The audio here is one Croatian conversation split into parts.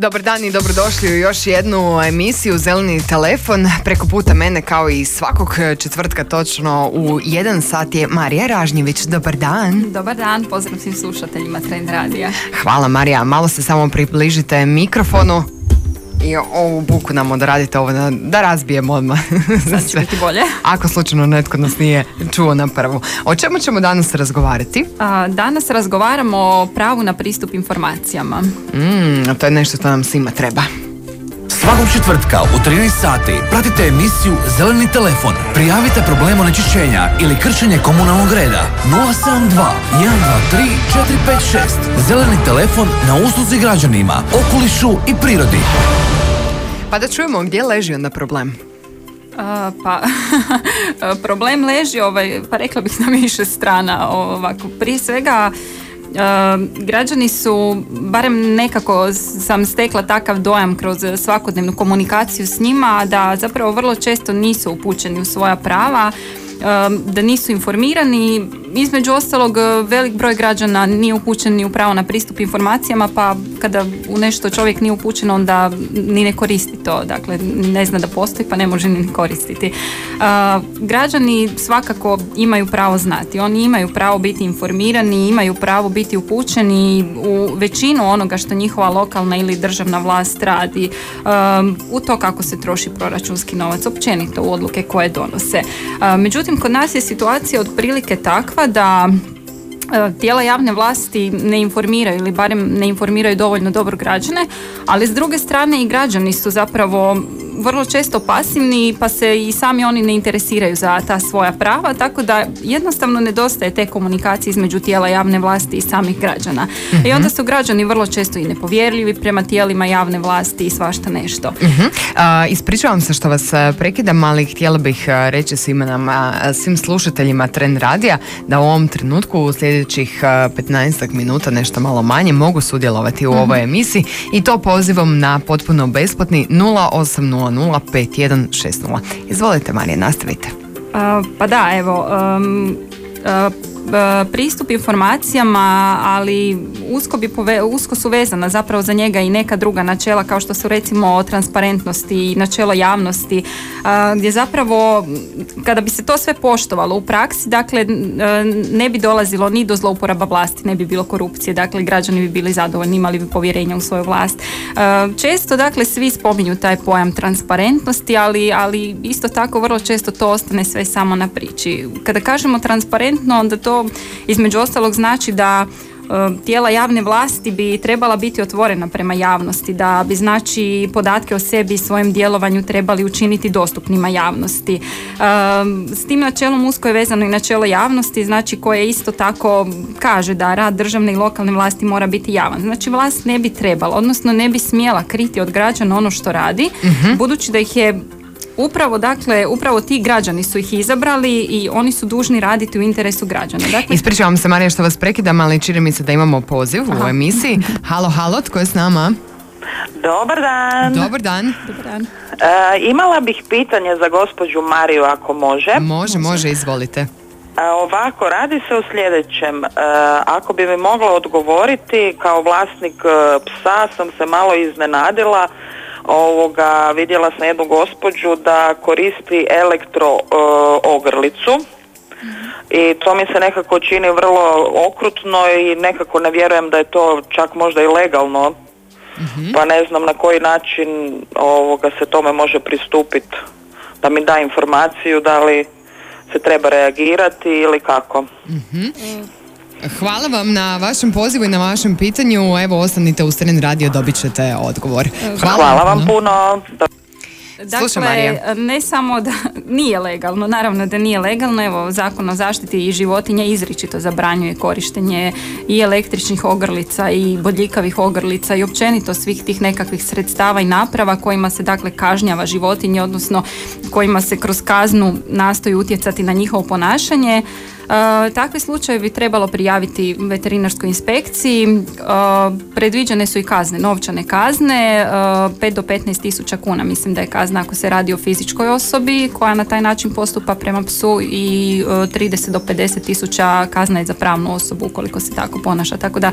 Dobar dan i dobrodošli u još jednu emisiju Zeleni telefon. Preko puta mene kao i svakog četvrtka točno u jedan sat je Marija Ražnjević. Dobar dan. Dobar dan, pozdrav svim slušateljima Trend Radija. Hvala Marija, malo se samo približite mikrofonu i ovu buku nam odradite ovo da, da razbijemo odmah. Sad će biti bolje. Ako slučajno netko nas nije čuo na prvu. O čemu ćemo danas razgovarati? A, danas razgovaramo o pravu na pristup informacijama. Mm, to je nešto što nam svima treba. Svakog četvrtka u 13 sati pratite emisiju Zeleni telefon. Prijavite problem onečišćenja ili kršenje komunalnog reda. 072 123 456. Zeleni telefon na usluzi građanima, okolišu i prirodi. Pa da čujemo gdje leži onda problem. A, pa, problem leži, ovaj, pa rekla bih na više strana. Ovako, prije svega, građani su, barem nekako sam stekla takav dojam kroz svakodnevnu komunikaciju s njima, da zapravo vrlo često nisu upućeni u svoja prava, da nisu informirani. Između ostalog, velik broj građana nije upućen ni u pravo na pristup informacijama, pa kada u nešto čovjek nije upućen, onda ni ne koristi to. Dakle, ne zna da postoji, pa ne može ni koristiti. Građani svakako imaju pravo znati. Oni imaju pravo biti informirani, imaju pravo biti upućeni u većinu onoga što njihova lokalna ili državna vlast radi, u to kako se troši proračunski novac, općenito u odluke koje donose. Međutim, kod nas je situacija otprilike takva da e, tijela javne vlasti ne informiraju ili barem ne informiraju dovoljno dobro građane, ali s druge strane i građani su zapravo vrlo često pasivni pa se i sami oni ne interesiraju za ta svoja prava, tako da jednostavno nedostaje te komunikacije između tijela javne vlasti i samih građana. I Mhm. onda su građani vrlo često i nepovjerljivi prema tijelima javne vlasti i svašta nešto. Mhm. A, ispričavam se što vas a, prekidam, ali htjela bih a, reći svima nam, a, svim slušateljima Trend Radija da u ovom trenutku u sljedećih 15 minuta, nešto malo manje, mogu sudjelovati u ovoj emisiji i to pozivom na potpuno besplatni 0800 5160. Izvolite Marija, nastavite. A, pa da, evo, um, a, pristup informacijama, ali usko, bi pove- usko su vezana zapravo za njega i neka druga načela kao što su recimo transparentnosti i načelo javnosti, a, gdje zapravo kada bi se to sve poštovalo u praksi, dakle a, ne bi dolazilo ni do zlouporaba vlasti, ne bi bilo korupcije, dakle građani bi bili zadovoljni, imali bi povjerenja u svoju vlast. Često dakle svi spominju taj pojam transparentnosti, ali, ali isto tako vrlo često to ostane sve samo na priči. Kada kažemo transparentno, onda to između ostalog znači da e, tijela javne vlasti bi trebala biti otvorena prema javnosti, da bi znači podatke o sebi i svojem djelovanju trebali učiniti dostupnima javnosti. E, S tim načelom usko je vezano i načelo javnosti, znači koje isto tako kaže da rad državne i lokalne vlasti mora biti javan. Znači vlast ne bi trebala, odnosno ne bi smjela kriti od građana ono što radi, budući da ih je Upravo, dakle, upravo ti građani su ih izabrali i oni su dužni raditi u interesu građana. Dakle, Ispričavam se Marija što vas prekidam, ali čini mi se da imamo poziv u emisiji. Halo, halo, tko je s nama? Dobar dan. Dobar dan. dobar dan. E, imala bih pitanje za gospođu Mariju ako može. Može, može, izvolite. E, ovako, radi se o sljedećem. E, ako bi mi mogla odgovoriti, kao vlasnik e, psa sam se malo iznenadila. Ovoga, vidjela sam jednu gospođu da koristi elektro e, ogrlicu. I to mi se nekako čini vrlo okrutno i nekako ne vjerujem da je to čak možda i legalno. Pa ne znam na koji način ovoga se tome može pristupiti. Da mi da informaciju da li se treba reagirati ili kako. Hvala vam na vašem pozivu i na vašem pitanju. Evo, ostanite u Stren radio, dobit ćete odgovor. Hvala vam puno. Dakle, Marija. ne samo da nije legalno, naravno da nije legalno, evo Zakon o zaštiti i životinja izričito zabranjuje korištenje i električnih ogrlica i bodljikavih ogrlica i općenito svih tih nekakvih sredstava i naprava kojima se dakle kažnjava životinje, odnosno kojima se kroz kaznu nastoji utjecati na njihovo ponašanje. Takve slučaje bi trebalo prijaviti veterinarskoj inspekciji. predviđene su i kazne, novčane kazne, 5 do 15 tisuća kuna mislim da je kazna ako se radi o fizičkoj osobi koja na taj način postupa prema psu i 30 do 50 tisuća kazna je za pravnu osobu ukoliko se tako ponaša. Tako da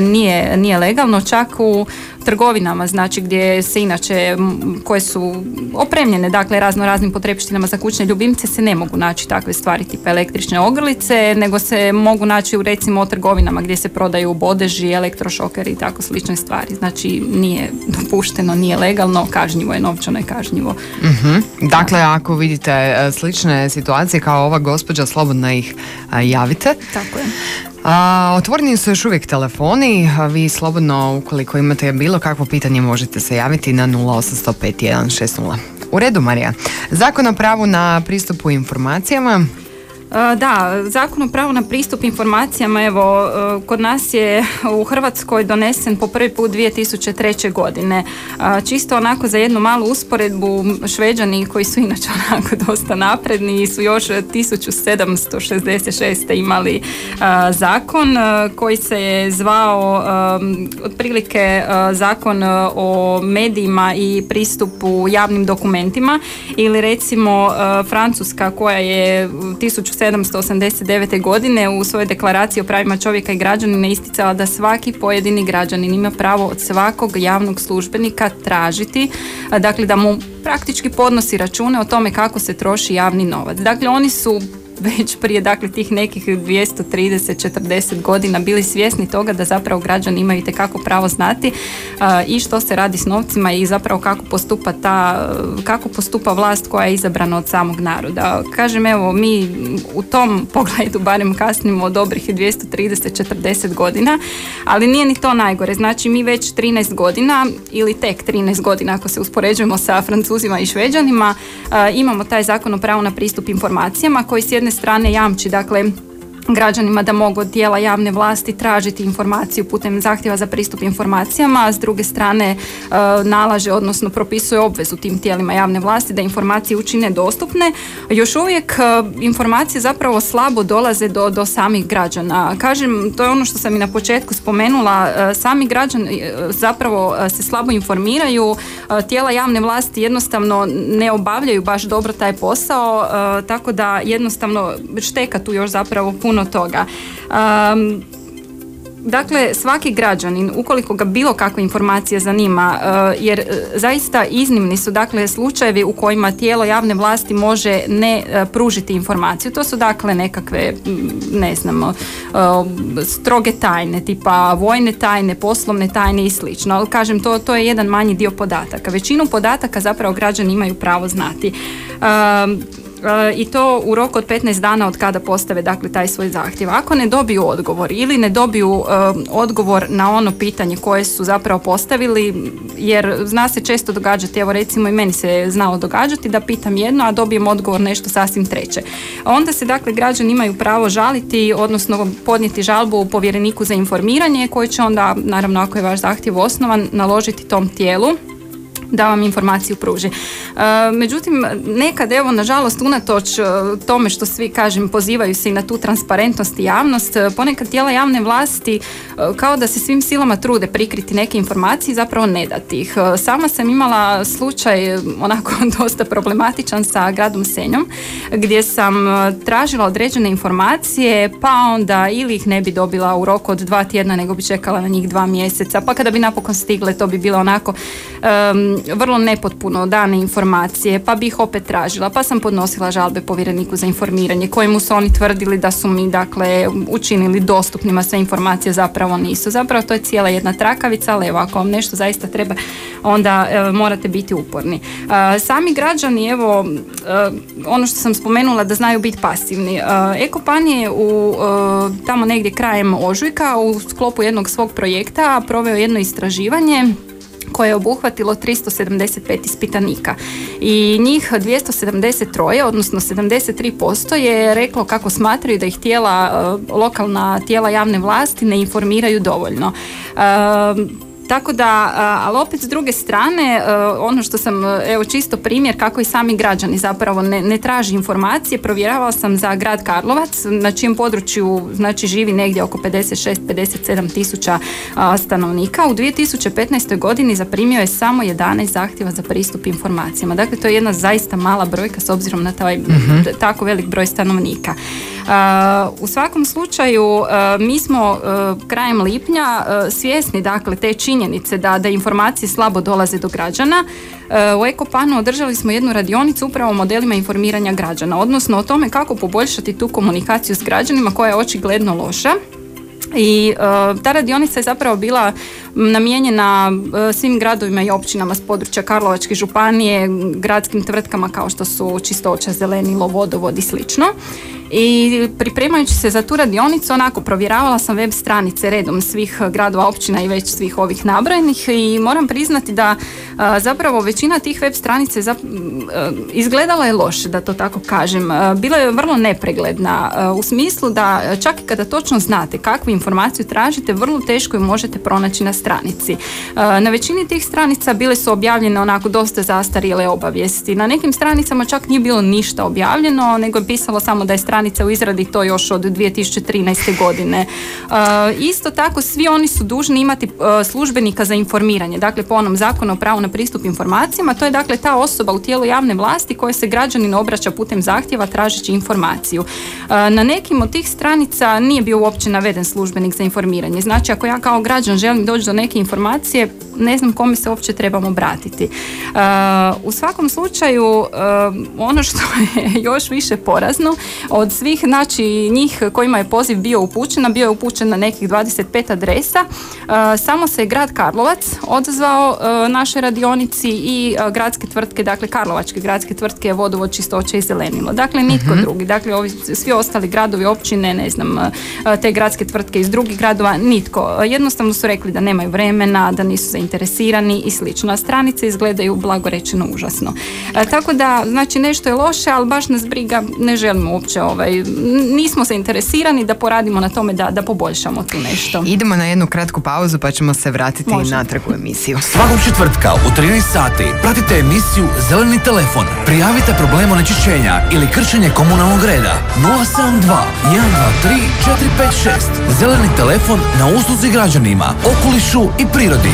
nije, nije legalno. Čak u trgovinama, znači gdje se inače koje su opremljene, dakle razno raznim potrepštinama za kućne ljubimce se ne mogu naći takve stvari tipa električne ogrlice, nego se mogu naći u recimo trgovinama gdje se prodaju bodeži, elektrošokeri i tako slične stvari. Znači nije dopušteno, nije legalno, kažnjivo je, novčano je kažnjivo. uh Dakle, ako vidite e, slične situacije kao ova gospođa, slobodno ih e, javite. Tako je. A, otvoreni su još uvijek telefoni, vi slobodno ukoliko imate bilo kakvo pitanje možete se javiti na 0805160. U redu Marija. Zakon o pravu na pristupu informacijama da, zakon o pravu na pristup informacijama, evo, e, kod nas je u Hrvatskoj donesen po prvi put 2003. godine. E, čisto onako za jednu malu usporedbu, šveđani koji su inače onako dosta napredni su još 1766. imali zakon koji se je zvao otprilike zakon o medijima i pristupu javnim dokumentima ili recimo Francuska koja je 1789. godine u svojoj deklaraciji o pravima čovjeka i građanina isticala da svaki pojedini građanin ima pravo od svakog javnog službenika tražiti, dakle da mu praktički podnosi račune o tome kako se troši javni novac. Dakle, oni su već prije dakle tih nekih 230 40 godina bili svjesni toga da zapravo građani imaju kako pravo znati i što se radi s novcima i zapravo kako postupa ta kako postupa vlast koja je izabrana od samog naroda. Kažem evo mi u tom pogledu barem kasnimo od dobrih 230 40 godina, ali nije ni to najgore. Znači mi već 13 godina ili tek 13 godina ako se uspoređujemo sa Francuzima i Šveđanima imamo taj zakon o pravu na pristup informacijama koji s jedne strane jamči dakle građanima da mogu od tijela javne vlasti tražiti informaciju putem zahtjeva za pristup informacijama, a s druge strane e, nalaže, odnosno propisuje obvezu tim tijelima javne vlasti da informacije učine dostupne. Još uvijek e, informacije zapravo slabo dolaze do, do samih građana. Kažem, to je ono što sam i na početku spomenula, e, sami građani zapravo se slabo informiraju, tijela javne vlasti jednostavno ne obavljaju baš dobro taj posao, tako da jednostavno šteka tu još zapravo puno puno toga. Um, Dakle, svaki građanin, ukoliko ga bilo kakva informacija zanima, uh, jer uh, zaista iznimni su dakle slučajevi u kojima tijelo javne vlasti može ne uh, pružiti informaciju. To su dakle nekakve, ne znamo, stroge tajne, tipa vojne tajne, poslovne tajne i slično. Ali kažem, to, to je jedan manji dio podataka. Većinu podataka zapravo građani imaju pravo znati. Um, i to u roku od 15 dana od kada postave dakle taj svoj zahtjev. Ako ne dobiju odgovor ili ne dobiju odgovor na ono pitanje koje su zapravo postavili, jer zna se često događati, evo recimo i meni se znalo događati da pitam jedno, a dobijem odgovor nešto sasvim treće. Onda se dakle građani imaju pravo žaliti, odnosno podnijeti žalbu u povjereniku za informiranje koji će onda, naravno ako je vaš zahtjev osnovan, naložiti tom tijelu da vam informaciju pruži. E, međutim, nekad evo nažalost unatoč e, tome što svi kažem pozivaju se i na tu transparentnost i javnost, e, ponekad tijela javne vlasti kao da se svim silama trude prikriti neke informacije zapravo ne dati ih. Sama sam imala slučaj onako dosta problematičan sa gradom Senjom gdje sam tražila određene informacije pa onda ili ih ne bi dobila u roku od dva tjedna nego bi čekala na njih dva mjeseca pa kada bi napokon stigle to bi bilo onako vrlo nepotpuno dane informacije, pa bih opet tražila, pa sam podnosila žalbe povjereniku za informiranje, kojemu su oni tvrdili da su mi dakle učinili dostupnima sve informacije, zapravo nisu. Zapravo to je cijela jedna trakavica, ali evo ako vam nešto zaista treba, onda e, morate biti uporni. E, sami građani, evo, e, ono što sam spomenula da znaju biti pasivni. Ekopan je u tamo negdje krajem ožujka u sklopu jednog svog projekta proveo jedno istraživanje koje je obuhvatilo 375 ispitanika i njih 273, odnosno 73% je reklo kako smatraju da ih tijela, e, lokalna tijela javne vlasti ne informiraju dovoljno. E, tako da, ali opet s druge strane, ono što sam, evo čisto primjer kako i sami građani zapravo ne, ne traži informacije, provjeravala sam za grad Karlovac, na čijem području znači živi negdje oko 56-57 tisuća stanovnika. U 2015. godini zaprimio je samo 11 zahtjeva za pristup informacijama. Dakle, to je jedna zaista mala brojka s obzirom na taj mhm. tako velik broj stanovnika. U svakom slučaju mi smo krajem lipnja svjesni dakle te činjenice da, da informacije slabo dolaze do građana. U Ekopanu održali smo jednu radionicu upravo o modelima informiranja građana, odnosno o tome kako poboljšati tu komunikaciju s građanima koja je očigledno loša i uh, ta radionica je zapravo bila namijenjena uh, svim gradovima i općinama s područja Karlovačke županije, gradskim tvrtkama kao što su Čistoća, Zelenilo, Vodovod i slično i pripremajući se za tu radionicu onako provjeravala sam web stranice redom svih gradova, općina i već svih ovih nabrojenih i moram priznati da zapravo većina tih web stranica je izgledala je loše da to tako kažem. Bila je vrlo nepregledna u smislu da čak i kada točno znate kakvu informaciju tražite vrlo teško ju možete pronaći na stranici. Na većini tih stranica bile su objavljene onako dosta zastarjele obavijesti. Na nekim stranicama čak nije bilo ništa objavljeno nego je pisalo samo da je stranica u izradi to još od 2013. godine. E, isto tako svi oni su dužni imati e, službenika za informiranje, dakle po onom zakonu o pravu na pristup informacijama, to je dakle ta osoba u tijelu javne vlasti koja se građanin obraća putem zahtjeva tražeći informaciju. E, na nekim od tih stranica nije bio uopće naveden službenik za informiranje. Znači ako ja kao građan želim doći do neke informacije, ne znam kome se uopće trebam obratiti. U svakom slučaju ono što je još više porazno od svih znači njih kojima je poziv bio upućen, bio je upućen na nekih 25 adresa, e, samo se je grad Karlovac odzvao e, našoj radionici i e, gradske tvrtke, dakle Karlovačke gradske tvrtke Vodovod, Čistoće i Zelenilo. Dakle, nitko mhm. drugi. Dakle, ovi, svi ostali gradovi, općine, ne znam, te gradske tvrtke iz drugih gradova, nitko. Jednostavno su rekli da nemaju vremena, da nisu zainteresirani i slično. A stranice izgledaju blagorečeno užasno. Tako da, znači, nešto je loše, ali baš nas briga, ne želimo uopće ovaj, nismo zainteresirani da poradimo na tome da, da poboljšamo tu nešto. Idemo na jednu kratku pauzu pa ćemo se vratiti Može. natrag u emisiju. Svakog četvrtka u 13 sati pratite emisiju Zeleni telefon. Prijavite problem onečišćenja ili kršenje komunalnog reda. 072 123 456. Zeleni telefon na usluzi građanima, okolišu i prirodi.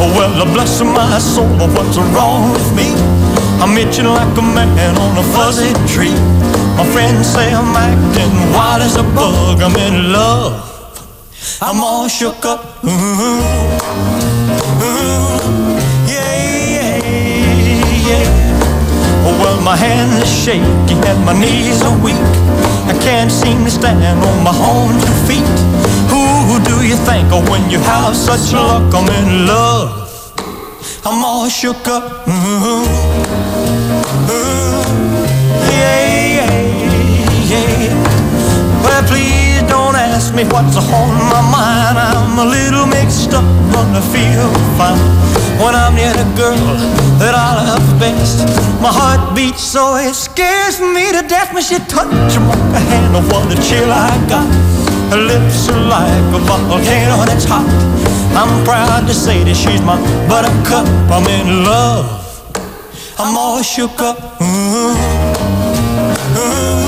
Oh, well, bless my soul, but what's wrong with me? I'm itching like a man on a fuzzy tree. My friends say I'm acting wild as a bug. I'm in love. I'm all shook up. Mm-hmm. Mm-hmm. Yeah, yeah, yeah. Oh, well, my hands are shaky and my knees are weak. I can't seem to stand on my own two feet. Who do you think of when you have such luck? I'm in love. I'm all shook up. Mm-hmm. Mm-hmm. Yeah, yeah, yeah. Well, please don't ask me what's on my mind. I'm a little mixed up, but I feel fine when I'm near the girl that I love best. My heart beats so it scares me to death when she touches my hand. Oh, What a chill I got. Her lips are like a volcano that's hot. I'm proud to say that she's my buttercup. I'm in love. I'm all shook up. Mm-hmm. Mm-hmm.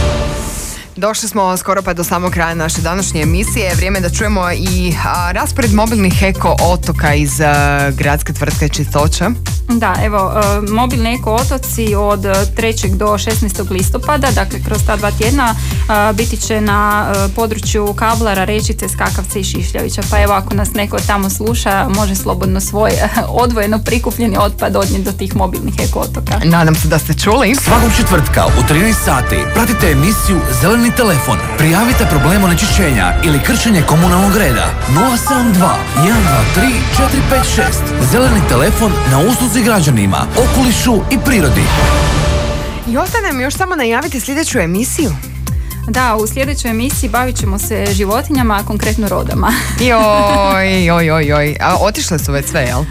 Došli smo skoro pa do samog kraja naše današnje emisije. Vrijeme da čujemo i raspored mobilnih eko otoka iz gradske tvrtke Čistoća. Da, evo, e, mobilni eko otoci od 3. do 16. listopada, dakle kroz ta dva tjedna, e, biti će na e, području Kablara, Rečice, Skakavca i Šišljavića. Pa evo, ako nas neko tamo sluša, može slobodno svoj odvojeno prikupljeni otpad odnijeti do tih mobilnih eko otoka. Nadam se da ste čuli. Svakog četvrtka u 13 sati pratite emisiju Zeleni telefon. Prijavite problem onečišćenja ili kršenje komunalnog reda. 072 123 456. Zeleni telefon na usluzi građanima, okolišu i prirodi. I ostaje nam još samo najaviti sljedeću emisiju. Da, u sljedećoj emisiji bavit ćemo se životinjama, a konkretno rodama. Joj, joj, joj, joj. A otišle su već sve, jel?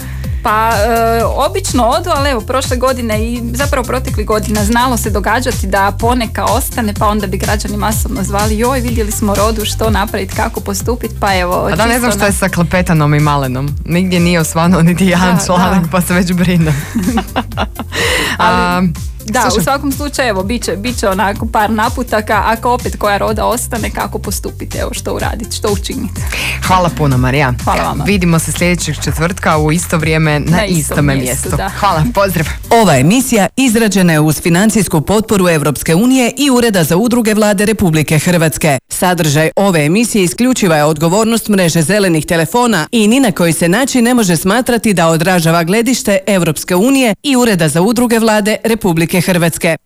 Pa e, obično odu, ali evo prošle godine i zapravo protekli godina znalo se događati da poneka ostane pa onda bi građani masovno zvali joj vidjeli smo rodu što napraviti, kako postupiti pa evo A da ne znam što je sa klepetanom i malenom. Nigdje nije osvano niti jedan Da, članak da. pa se već brine. A, Da, u svakom slučaju, evo, bit će, bit će onako par naputaka, ako opet koja roda ostane, kako postupiti, evo, što uraditi, što učiniti. Hvala puno Marija. Hvala vama. Vidimo se sljedećeg četvrtka u isto vrijeme na, Na istom istome mjestu, mjestu. da. Hvala, pozdrav. Ova emisija izrađena je uz financijsku potporu Europske unije i Ureda za udruge vlade Republike Hrvatske. Sadržaj ove emisije isključiva je odgovornost mreže zelenih telefona i ni na koji se način ne može smatrati da odražava gledište Europske unije i Ureda za udruge vlade Republike Hrvatske.